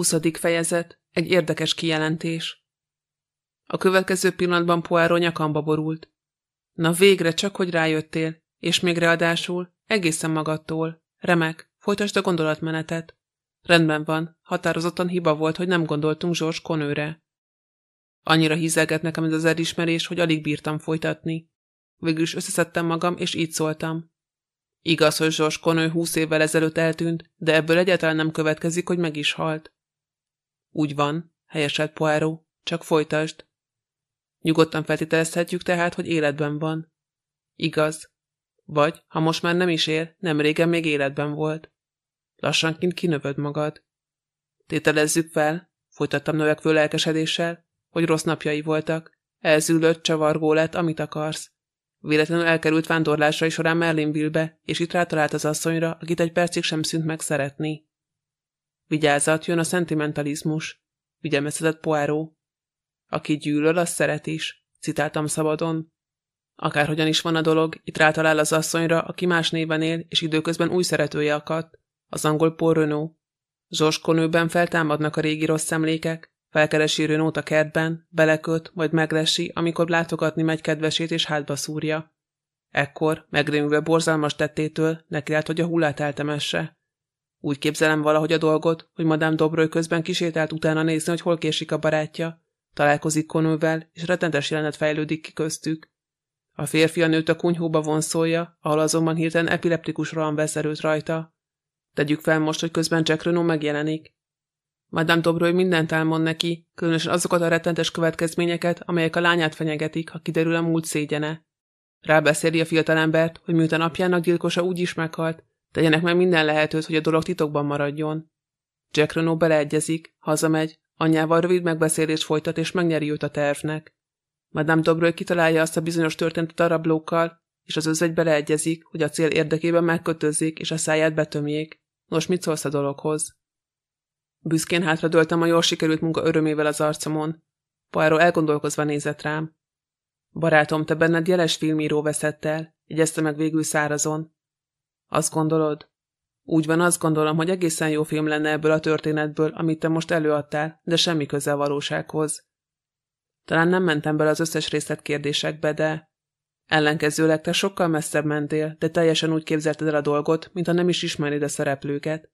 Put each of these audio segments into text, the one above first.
20. fejezet. Egy érdekes kijelentés. A következő pillanatban Poirot nyakamba borult. Na végre csak, hogy rájöttél, és még ráadásul, egészen magadtól. Remek, folytasd a gondolatmenetet. Rendben van, határozottan hiba volt, hogy nem gondoltunk Zsors konőre. Annyira hízelget nekem ez az elismerés, hogy alig bírtam folytatni. Végül is összeszedtem magam, és így szóltam. Igaz, hogy Zsors Konő húsz évvel ezelőtt eltűnt, de ebből egyáltalán nem következik, hogy meg is halt. Úgy van, helyeselt Poirot, csak folytasd. Nyugodtan feltételezhetjük tehát, hogy életben van. Igaz. Vagy, ha most már nem is él, nem régen még életben volt. Lassanként kinövöd magad. Tételezzük fel, folytattam növekvő lelkesedéssel, hogy rossz napjai voltak, elzűlött, csavargó lett, amit akarsz. Véletlenül elkerült vándorlásai során Merlinville-be, és itt rátalált az asszonyra, akit egy percig sem szűnt meg szeretni. Vigyázat, jön a szentimentalizmus, vigyelmeztetett Poirot. Aki gyűlöl, az szeret is, citáltam szabadon. Akárhogyan is van a dolog, itt rátalál az asszonyra, aki más néven él, és időközben új szeretője akadt, az angol Paul Renault. Zsoskonőben feltámadnak a régi rossz emlékek, felkeresi Renault a kertben, beleköt, majd meglesi, amikor látogatni megy kedvesét és hátba szúrja. Ekkor, megrémülve borzalmas tettétől, nekiált, hogy a hullát eltemesse. Úgy képzelem valahogy a dolgot, hogy Madame Dobroly közben kisétált utána nézni, hogy hol késik a barátja. Találkozik Konővel, és rettenetes jelenet fejlődik ki köztük. A férfi a nőt a kunyhóba vonszolja, ahol azonban hirtelen epileptikus rohan vesz rajta. Tegyük fel most, hogy közben Jack Renault megjelenik. Madame Dobroly mindent elmond neki, különösen azokat a rettentes következményeket, amelyek a lányát fenyegetik, ha kiderül a múlt szégyene. Rábeszéli a fiatalembert, hogy miután apjának gyilkosa úgy is meghalt, Tegyenek meg minden lehetőt, hogy a dolog titokban maradjon. Jack Renault beleegyezik, hazamegy, anyjával rövid megbeszélést folytat és megnyeri őt a tervnek. Madame Dobroly kitalálja azt a bizonyos történetet a rablókkal, és az özvegy beleegyezik, hogy a cél érdekében megkötözzék és a száját betömjék. Nos, mit szólsz a dologhoz? Büszkén hátradőltem a jól sikerült munka örömével az arcomon. Poirot elgondolkozva nézett rám. Barátom, te benned jeles filmíró veszett el, jegyezte meg végül szárazon. Azt gondolod? Úgy van, azt gondolom, hogy egészen jó film lenne ebből a történetből, amit te most előadtál, de semmi köze a valósághoz. Talán nem mentem bele az összes részletkérdésekbe, de... Ellenkezőleg te sokkal messzebb mentél, de teljesen úgy képzelted el a dolgot, mintha nem is ismernéd a szereplőket.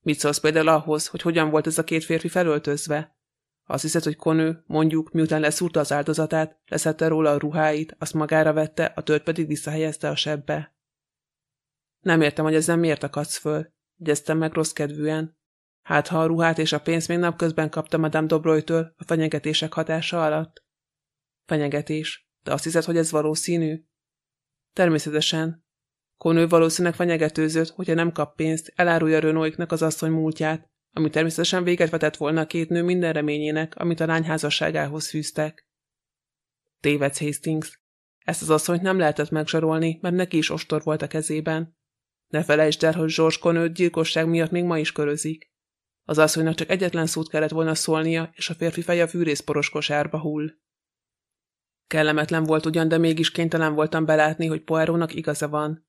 Mit szólsz például ahhoz, hogy hogyan volt ez a két férfi felöltözve? Azt hiszed, hogy Konő, mondjuk, miután leszúrta az áldozatát, leszette róla a ruháit, azt magára vette, a tört pedig visszahelyezte a sebbe. Nem értem, hogy ezzel miért akadsz föl, gyeztem meg rossz kedvűen. Hát ha a ruhát és a pénzt még napközben kapta Madame Dobroytől a fenyegetések hatása alatt? Fenyegetés. De azt hiszed, hogy ez valószínű? Természetesen. Konő valószínűleg fenyegetőzött, hogyha nem kap pénzt, elárulja Renaultnak az asszony múltját, ami természetesen véget vetett volna a két nő minden reményének, amit a lány házasságához fűztek. Tévedsz, Hastings. Ezt az asszonyt nem lehetett megzsarolni, mert neki is ostor volt a kezében. Ne felejtsd el, hogy Zsors Konőt gyilkosság miatt még ma is körözik. Az asszonynak csak egyetlen szót kellett volna szólnia, és a férfi feje a fűrészporos kosárba hull. Kellemetlen volt ugyan, de mégis kénytelen voltam belátni, hogy Poirónak igaza van.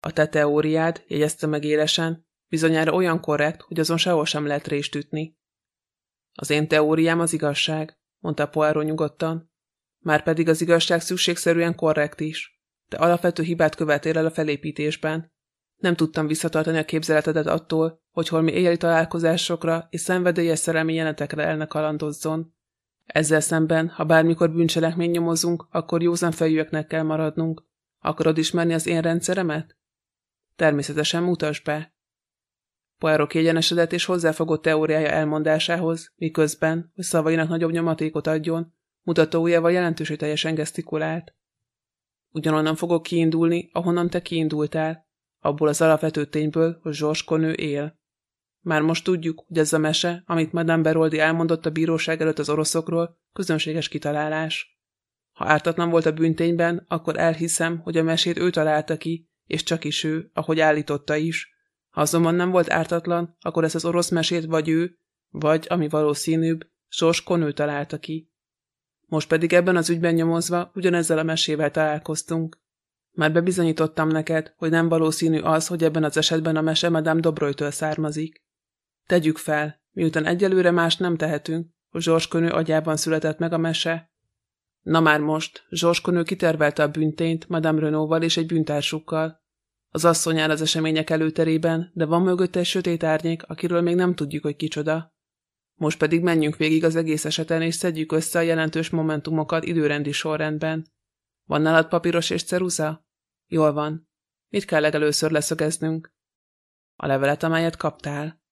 A te teóriád, jegyezte meg élesen, bizonyára olyan korrekt, hogy azon sehol sem lehet rést ütni. Az én teóriám az igazság, mondta Poirot nyugodtan. Márpedig az igazság szükségszerűen korrekt is, de alapvető hibát követél el a felépítésben. Nem tudtam visszatartani a képzeletedet attól, hogy holmi éjjeli találkozásokra és szenvedélyes szerelmi jelenetekre elne kalandozzon. Ezzel szemben, ha bármikor bűncselekmény nyomozunk, akkor józan fejűeknek kell maradnunk. Akarod ismerni az én rendszeremet? Természetesen mutasd be. Poirot kiegyenesedett és hozzáfogott teóriája elmondásához, miközben, hogy szavainak nagyobb nyomatékot adjon, mutatójával jelentőségteljesen gesztikulált. Ugyanonnan fogok kiindulni, ahonnan te kiindultál, abból az alapvető tényből, hogy Zsorskonő él. Már most tudjuk, hogy ez a mese, amit Madame Beroldi elmondott a bíróság előtt az oroszokról, közönséges kitalálás. Ha ártatlan volt a bűntényben, akkor elhiszem, hogy a mesét ő találta ki, és csak is ő, ahogy állította is. Ha azonban nem volt ártatlan, akkor ezt az orosz mesét vagy ő, vagy, ami valószínűbb, Sors Konő találta ki. Most pedig ebben az ügyben nyomozva ugyanezzel a mesével találkoztunk. Már bebizonyítottam neked, hogy nem valószínű az, hogy ebben az esetben a mese Madame Dobroytől származik. Tegyük fel, miután egyelőre más nem tehetünk, hogy Zsorskönő agyában született meg a mese. Na már most, Zsorskönő kitervelte a büntényt Madame Renault-val és egy bűntársukkal. Az asszony áll az események előterében, de van mögötte egy sötét árnyék, akiről még nem tudjuk, hogy kicsoda. Most pedig menjünk végig az egész eseten, és szedjük össze a jelentős momentumokat időrendi sorrendben. Van nálad papíros és ceruza? Jól van. Mit kell legelőször leszögeznünk? A levelet, amelyet kaptál.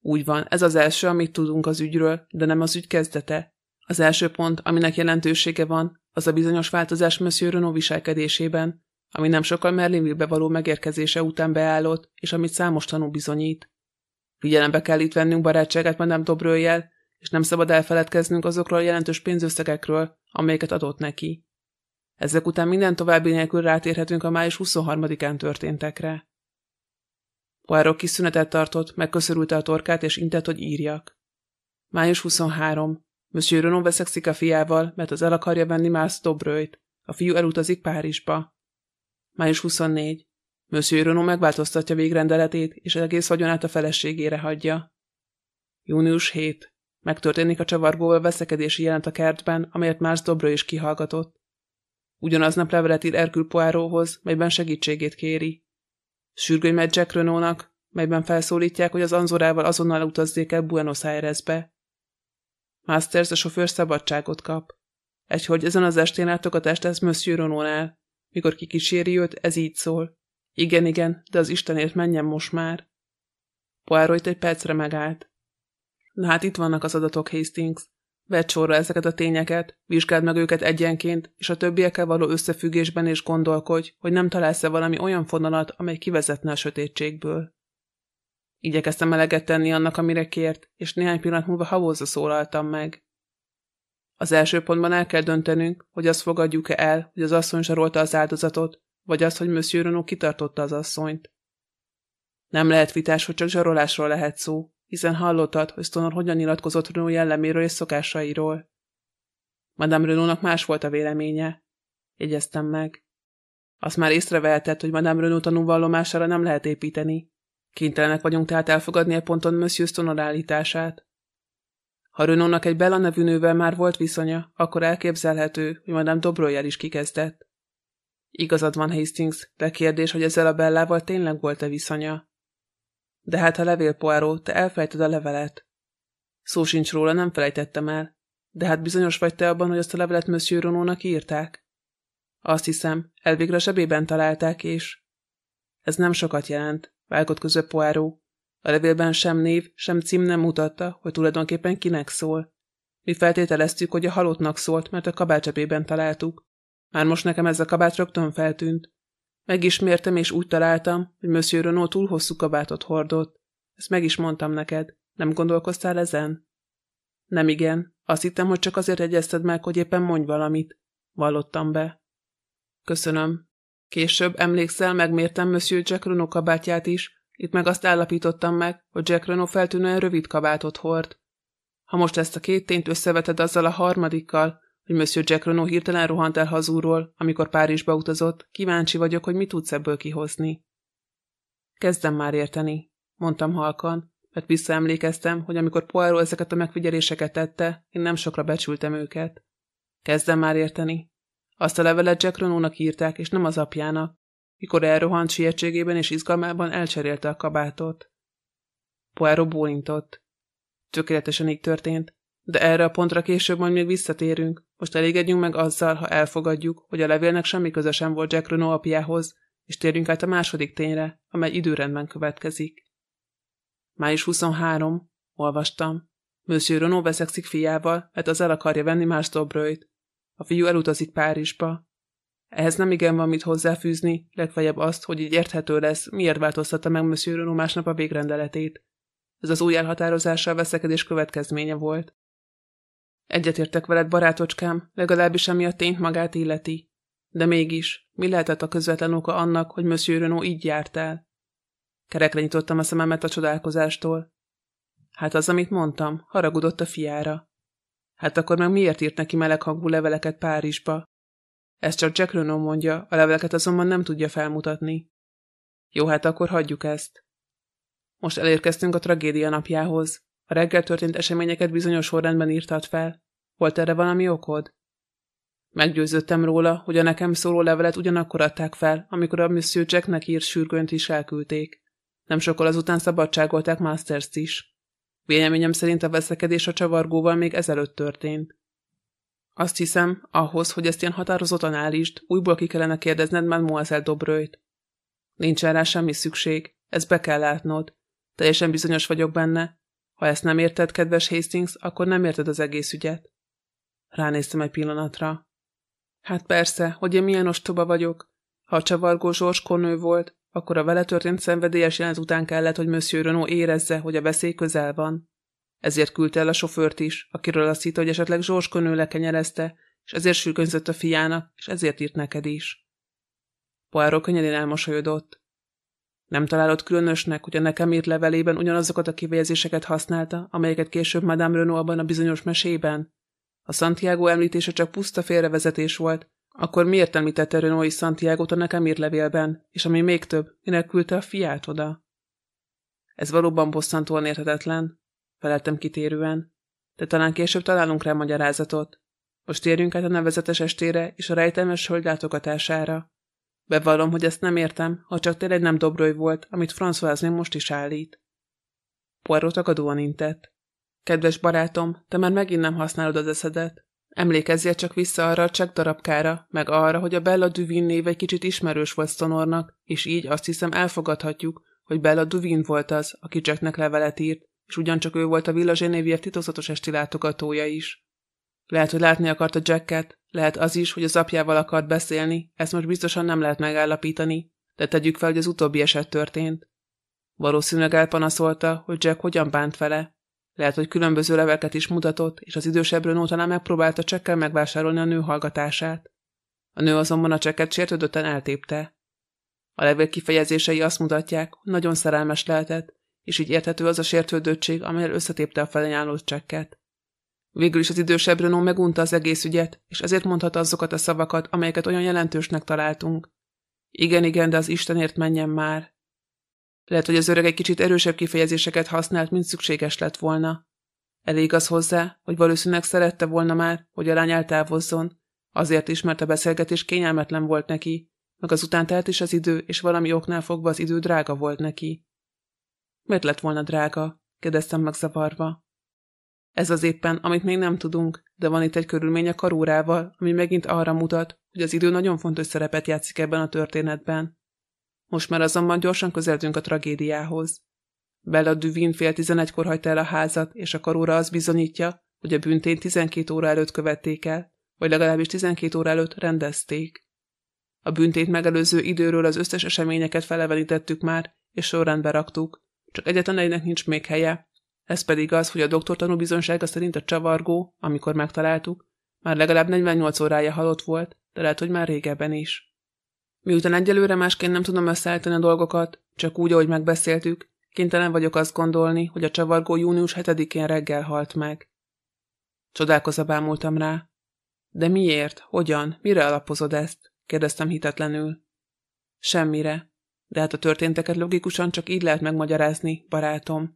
Úgy van, ez az első, amit tudunk az ügyről, de nem az ügy kezdete. Az első pont, aminek jelentősége van, az a bizonyos változás Monsieur Renault viselkedésében, ami nem sokkal Merlinville-be való megérkezése után beállott, és amit számos tanú bizonyít. Figyelembe kell itt vennünk barátságát Madame Dobrőjel, és nem szabad elfeledkeznünk azokról a jelentős pénzösszegekről, amelyeket adott neki. Ezek után minden további nélkül rátérhetünk a május 23-án történtekre. Poirot kis szünetet tartott, megköszörülte a torkát, és intett, hogy írjak. Május 23. Monsieur Renaud veszekszik a fiával, mert az el akarja venni Miles Dobrőjt. A fiú elutazik Párizsba. Május 24. Monsieur Renaud megváltoztatja végrendeletét, és egész vagyonát a feleségére hagyja. Június 7. Megtörténik a csavargóval veszekedési jelent a kertben, amelyet Miles Dobrő is kihallgatott. Ugyanaznap levelet ír Erkül Poirothoz, melyben segítségét kéri. Sürgőny megy Jack Renault-nak, melyben felszólítják, hogy az anzorával azonnal utazzék el Buenos Airesbe. Masters a sofőr szabadságot kap. Egyhogy ezen az estén látogatást tesz Monsieur Renault-nál. Mikor kikíséri őt, ez így szól. Igen, igen, de az Istenért menjen most már. Poirot egy percre megállt. Na hát itt vannak az adatok, Hastings. Vedd sorra ezeket a tényeket, vizsgáld meg őket egyenként, és a többiekkel való összefüggésben is gondolkodj, hogy nem találsz-e valami olyan fonalat, amely kivezetne a sötétségből. Igyekeztem eleget tenni annak, amire kért, és néhány pillanat múlva havózza szólaltam meg. Az első pontban el kell döntenünk, hogy azt fogadjuk-e el, hogy az asszony zsarolta az áldozatot, vagy azt, hogy Monsieur Renaud kitartotta az asszonyt. Nem lehet vitás, hogy csak zsarolásról lehet szó, hiszen hallottad, hogy Stoner hogyan nyilatkozott Renaud jelleméről és szokásairól. Madame Renault-nak más volt a véleménye. Jegyeztem meg. Azt már észrevehetett, hogy Madame Renault tanúvallomására nem lehet építeni. Kénytelenek vagyunk tehát elfogadni a ponton Monsieur Stoner állítását. Ha Renault-nak egy Bella nevű nővel már volt viszonya, akkor elképzelhető, hogy Madame Dobroyel is kikezdett. Igazad van, Hastings, de kérdés, hogy ezzel a Bellával tényleg volt-e viszonya. De hát a levél, Poirot, te elfelejted a levelet. Szó sincs róla, nem felejtettem el. De hát bizonyos vagy te abban, hogy azt a levelet Monsieur Ronónak írták? Azt hiszem, elvégre a zsebében találták, és... Ez nem sokat jelent, közbe Poirot. A levélben sem név, sem cím nem mutatta, hogy tulajdonképpen kinek szól. Mi feltételeztük, hogy a halottnak szólt, mert a kabátsebében találtuk. Már most nekem ez a kabát rögtön feltűnt. Megismértem, és úgy találtam, hogy Monsieur Renault túl hosszú kabátot hordott. Ezt meg is mondtam neked. Nem gondolkoztál ezen? Nem igen. Azt hittem, hogy csak azért egyezted meg, hogy éppen mondj valamit. Vallottam be. Köszönöm. Később, emlékszel, megmértem Monsieur Jack Renault kabátját is. Itt meg azt állapítottam meg, hogy Jack Renault feltűnően rövid kabátot hord. Ha most ezt a két tényt összeveted azzal a harmadikkal, hogy Monsieur Jack Renault hirtelen rohant el hazúról, amikor Párizsba utazott, kíváncsi vagyok, hogy mit tudsz ebből kihozni. Kezdem már érteni, mondtam halkan, mert visszaemlékeztem, hogy amikor Poirot ezeket a megfigyeléseket tette, én nem sokra becsültem őket. Kezdem már érteni. Azt a levelet Jack Renault-nak írták, és nem az apjának, mikor elrohant sietségében és izgalmában elcserélte a kabátot. Poirot bólintott. Tökéletesen így történt, de erre a pontra később majd még visszatérünk. Most elégedjünk meg azzal, ha elfogadjuk, hogy a levélnek semmi köze sem volt Jack Renault apjához, és térjünk át a második tényre, amely időrendben következik. Május 23. Olvastam. Monsieur Renault veszekszik fiával, mert az el akarja venni más Dobrőjt. A fiú elutazik Párizsba. Ehhez nem igen van mit hozzáfűzni, legfeljebb azt, hogy így érthető lesz, miért változtatta meg Monsieur Renault másnap a végrendeletét. Ez az új elhatározással veszekedés következménye volt. Egyetértek veled, barátocskám, legalábbis ami a tényt magát illeti. De mégis, mi lehetett a közvetlen oka annak, hogy Monsieur Renault így járt el? Kerekre nyitottam a szememet a csodálkozástól. Hát az, amit mondtam, haragudott a fiára. Hát akkor meg miért írt neki meleghangú leveleket Párizsba? Ezt csak Jack Renault mondja, a leveleket azonban nem tudja felmutatni. Jó, hát akkor hagyjuk ezt. Most elérkeztünk a tragédia napjához. A reggel történt eseményeket bizonyos sorrendben írtad fel. Volt erre valami okod? Meggyőződtem róla, hogy a nekem szóló levelet ugyanakkor adták fel, amikor a Monsieur Jacknek írt sürgönt is elküldték. Nem sokkal azután szabadságolták Masters-t is. Véleményem szerint a veszekedés a csavargóval még ezelőtt történt. Azt hiszem, ahhoz, hogy ezt ilyen határozottan állítsd, újból ki kellene kérdezned Mademoiselle Dobrőt. Nincs rá semmi szükség, ezt be kell látnod. Teljesen bizonyos vagyok benne. Ha ezt nem érted, kedves Hastings, akkor nem érted az egész ügyet. Ránéztem egy pillanatra. Hát persze, hogy én milyen ostoba vagyok. Ha a csavargó Zsors Kornő volt, akkor a vele történt szenvedélyes jelent után kellett, hogy Monsieur Renault érezze, hogy a veszély közel van. Ezért küldte el a sofőrt is, akiről azt hitt, hogy esetleg Zsors Kornő lekenyerezte, és ezért sürgönzött a fiának, és ezért írt neked is. Poirot könnyedén elmosolyodott. Nem találott különösnek, hogy a nekem írt levelében ugyanazokat a kifejezéseket használta, amelyeket később Madame Renault abban a bizonyos mesében? A Santiago említése csak puszta félrevezetés volt, akkor miért említette Renault Santiago-t a nekem írt levélben, és ami még több, minek küldte a fiát oda? Ez valóban bosszantóan érthetetlen, feleltem kitérően, de talán később találunk rá magyarázatot. Most térjünk át a nevezetes estére és a rejtelmes hölgy látogatására. Bevallom, hogy ezt nem értem, ha csak tényleg nem Dobroly volt, amit Françoisnél most is állít. Poirot tagadóan intett. Kedves barátom, te már megint nem használod az eszedet. Emlékezzél csak vissza arra a csak darabkára, meg arra, hogy a Bella Duvin név egy kicsit ismerős volt Stonornak, és így azt hiszem elfogadhatjuk, hogy Bella Duvin volt az, aki Jacknek levelet írt, és ugyancsak ő volt a Villa Genevieve titokzatos esti látogatója is. Lehet, hogy látni akarta Jacket, lehet az is, hogy az apjával akart beszélni, ezt most biztosan nem lehet megállapítani, de tegyük fel, hogy az utóbbi eset történt. Valószínűleg elpanaszolta, hogy Jack hogyan bánt vele, lehet, hogy különböző leveket is mutatott, és az idősebb Renault talán megpróbálta csekkel megvásárolni a nő hallgatását. A nő azonban a csekket sértődötten eltépte. A levél kifejezései azt mutatják, hogy nagyon szerelmes lehetett, és így érthető az a sértődöttség, amelyel összetépte a felenyáló csekket. Végül is az idősebb Renault megunta az egész ügyet, és ezért mondhatta azokat a szavakat, amelyeket olyan jelentősnek találtunk. Igen, igen, de az Istenért menjen már. Lehet, hogy az öreg egy kicsit erősebb kifejezéseket használt, mint szükséges lett volna. Elég az hozzá, hogy valószínűleg szerette volna már, hogy a lány eltávozzon, azért is, mert a beszélgetés kényelmetlen volt neki, meg azután telt is az idő, és valami oknál fogva az idő drága volt neki. Miért lett volna drága? kérdeztem megzavarva. Ez az éppen, amit még nem tudunk, de van itt egy körülmény a karórával, ami megint arra mutat, hogy az idő nagyon fontos szerepet játszik ebben a történetben. Most már azonban gyorsan közeltünk a tragédiához. Bella Duvin fél tizenegykor hagyta el a házat, és a karóra az bizonyítja, hogy a büntényt 12 óra előtt követték el, vagy legalábbis 12 óra előtt rendezték. A büntét megelőző időről az összes eseményeket felevenítettük már, és sorrendbe raktuk, csak egyetlen egynek nincs még helye, ez pedig az, hogy a doktor tanúbizonsága szerint a csavargó, amikor megtaláltuk, már legalább 48 órája halott volt, de lehet, hogy már régebben is. Miután egyelőre másként nem tudom összeállítani a dolgokat, csak úgy, ahogy megbeszéltük, kénytelen vagyok azt gondolni, hogy a csavargó június 7-én reggel halt meg. Csodálkozva bámultam rá. De miért? Hogyan? Mire alapozod ezt? kérdeztem hitetlenül. Semmire. De hát a történteket logikusan csak így lehet megmagyarázni, barátom.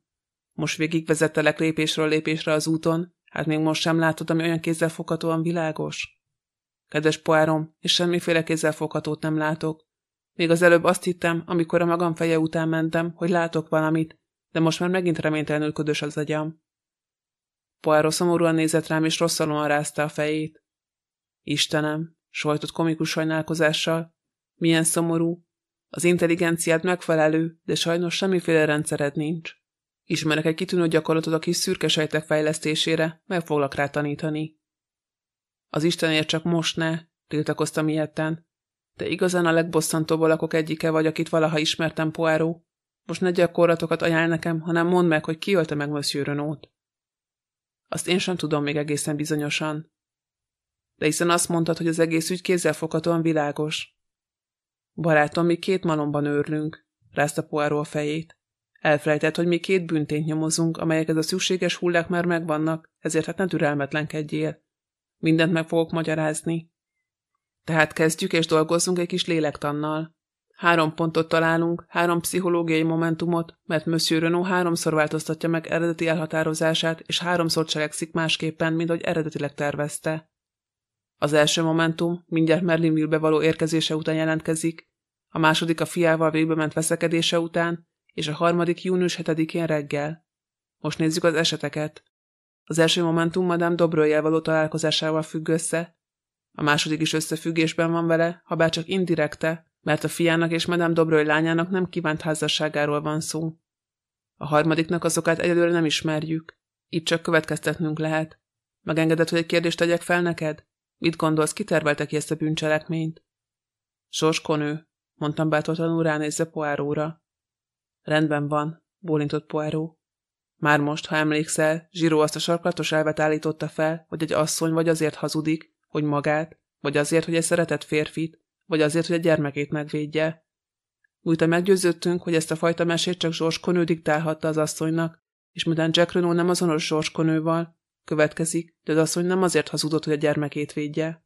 Most végigvezettelek lépésről lépésre az úton, hát még most sem látod, ami olyan kézzelfoghatóan világos? Kedves poárom, és semmiféle kézzelfoghatót nem látok. Még az előbb azt hittem, amikor a magam feje után mentem, hogy látok valamit, de most már megint reménytelenül ködös az agyam. Poirot szomorúan nézett rám, és rosszalóan rázta a fejét. Istenem, sajtott komikus sajnálkozással. Milyen szomorú. Az intelligenciád megfelelő, de sajnos semmiféle rendszered nincs. Ismerek egy kitűnő gyakorlatot a kis szürke sejtek fejlesztésére, meg foglak rá tanítani. Az Istenért csak most ne, tiltakoztam ilyetten. De igazán a legbosszantóbb alakok egyike vagy, akit valaha ismertem, Poirot. Most ne gyakorlatokat ajánl nekem, hanem mondd meg, hogy ki ölte meg Monsieur Renault. Azt én sem tudom még egészen bizonyosan. De hiszen azt mondtad, hogy az egész ügy kézzelfoghatóan világos. Barátom, mi két malomban őrlünk, rázta Poirot a fejét. Elfelejtett, hogy mi két büntényt nyomozunk, amelyek a szükséges hullák már megvannak, ezért hát ne türelmetlenkedjél. Mindent meg fogok magyarázni. Tehát kezdjük és dolgozzunk egy kis lélektannal. Három pontot találunk, három pszichológiai momentumot, mert Monsieur Renault háromszor változtatja meg eredeti elhatározását, és háromszor cselekszik másképpen, mint ahogy eredetileg tervezte. Az első momentum mindjárt Merlinville-be való érkezése után jelentkezik, a második a fiával végbe ment veszekedése után, és a harmadik június 7-én reggel. Most nézzük az eseteket. Az első momentum Madame Dobröljel való találkozásával függ össze, a második is összefüggésben van vele, ha bár csak indirekte, mert a fiának és Madame Dobröly lányának nem kívánt házasságáról van szó. A harmadiknak azokat egyelőre nem ismerjük. Itt csak következtetnünk lehet. Megengedett, hogy egy kérdést tegyek fel neked? Mit gondolsz, kitervelte ki ezt a bűncselekményt? Sorskonő, mondtam bátortalanul ránézve Poáróra. Rendben van, bólintott Poáró. Már most, ha emlékszel, Zsiró azt a sarklatos elvet állította fel, hogy egy asszony vagy azért hazudik, hogy magát, vagy azért, hogy egy szeretett férfit, vagy azért, hogy a gyermekét megvédje. Újta meggyőződtünk, hogy ezt a fajta mesét csak Zsorskonő diktálhatta az asszonynak, és miután Jack Renault nem azonos Zsorskonőval, következik, de az asszony nem azért hazudott, hogy a gyermekét védje.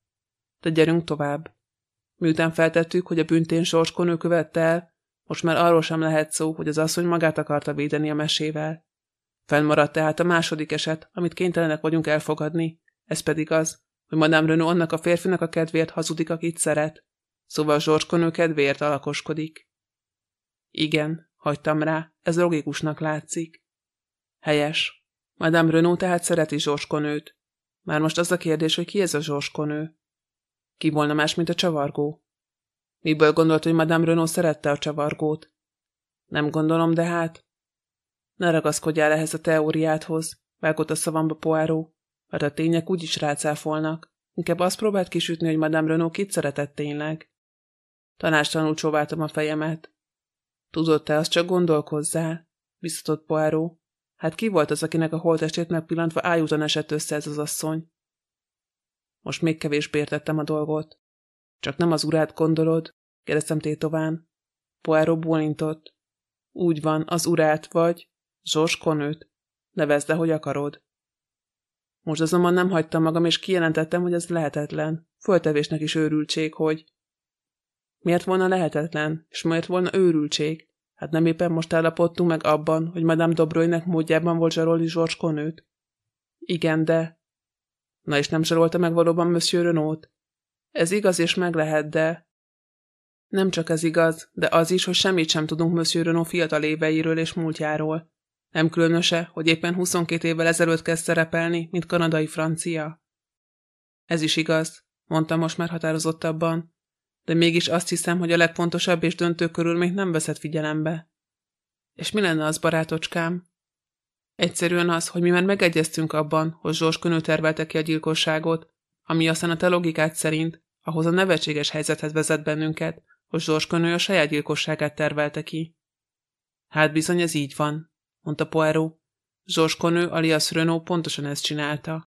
De gyerünk tovább. Miután feltettük, hogy a büntén Zsorskonő követte el, most már arról sem lehet szó, hogy az asszony magát akarta védeni a mesével. Fennmaradt tehát a második eset, amit kénytelenek vagyunk elfogadni, ez pedig az, hogy Madame Renault annak a férfinak a kedvéért hazudik, akit szeret. Szóval Zsorskonő kedvéért alakoskodik. Igen, hagytam rá, ez logikusnak látszik. Helyes. Madame Renault tehát szereti Zsorskonőt. Már most az a kérdés, hogy ki ez a Zsorskonő? Ki volna más, mint a csavargó? Miből gondolt, hogy Madame Renault szerette a csavargót? Nem gondolom, de hát... Ne ragaszkodjál ehhez a teóriádhoz, vágott a szavamba Poáró, mert a tények úgyis rácáfolnak. Inkább azt próbált kisütni, hogy Madame Renault kit szeretett tényleg. Tanástalanul csóváltam a fejemet. Tudod, te azt csak gondolkozzál, visszatott Poáró. Hát ki volt az, akinek a holtestét megpillantva ájúton esett össze ez az asszony? Most még kevésbé értettem a dolgot. Csak nem az urát gondolod? kérdeztem tétován. Poáró bólintott. Úgy van, az urát vagy, Zsors Konőt. Nevezd le, hogy akarod. Most azonban nem hagytam magam, és kijelentettem, hogy ez lehetetlen. Föltevésnek is őrültség, hogy... Miért volna lehetetlen, és miért volna őrültség? Hát nem éppen most állapodtunk meg abban, hogy Madame Dobroynek módjában volt zsarolni George Conőt? Igen, de... Na és nem zsarolta meg valóban Monsieur Renault? Ez igaz és meg lehet, de... Nem csak ez igaz, de az is, hogy semmit sem tudunk Monsieur Renault fiatal éveiről és múltjáról. Nem különöse, hogy éppen 22 évvel ezelőtt kezd szerepelni, mint kanadai francia. Ez is igaz, mondta most már határozottabban, de mégis azt hiszem, hogy a legfontosabb és döntő körülmény nem veszed figyelembe. És mi lenne az, barátocskám? Egyszerűen az, hogy mi már megegyeztünk abban, hogy Zsors Könő tervelte ki a gyilkosságot, ami aztán a te logikát szerint ahhoz a nevetséges helyzethez vezet bennünket, hogy Zsors Könő a saját gyilkosságát tervelte ki. Hát bizony ez így van, mondta Poirot. Zsors Konő alias Renault pontosan ezt csinálta.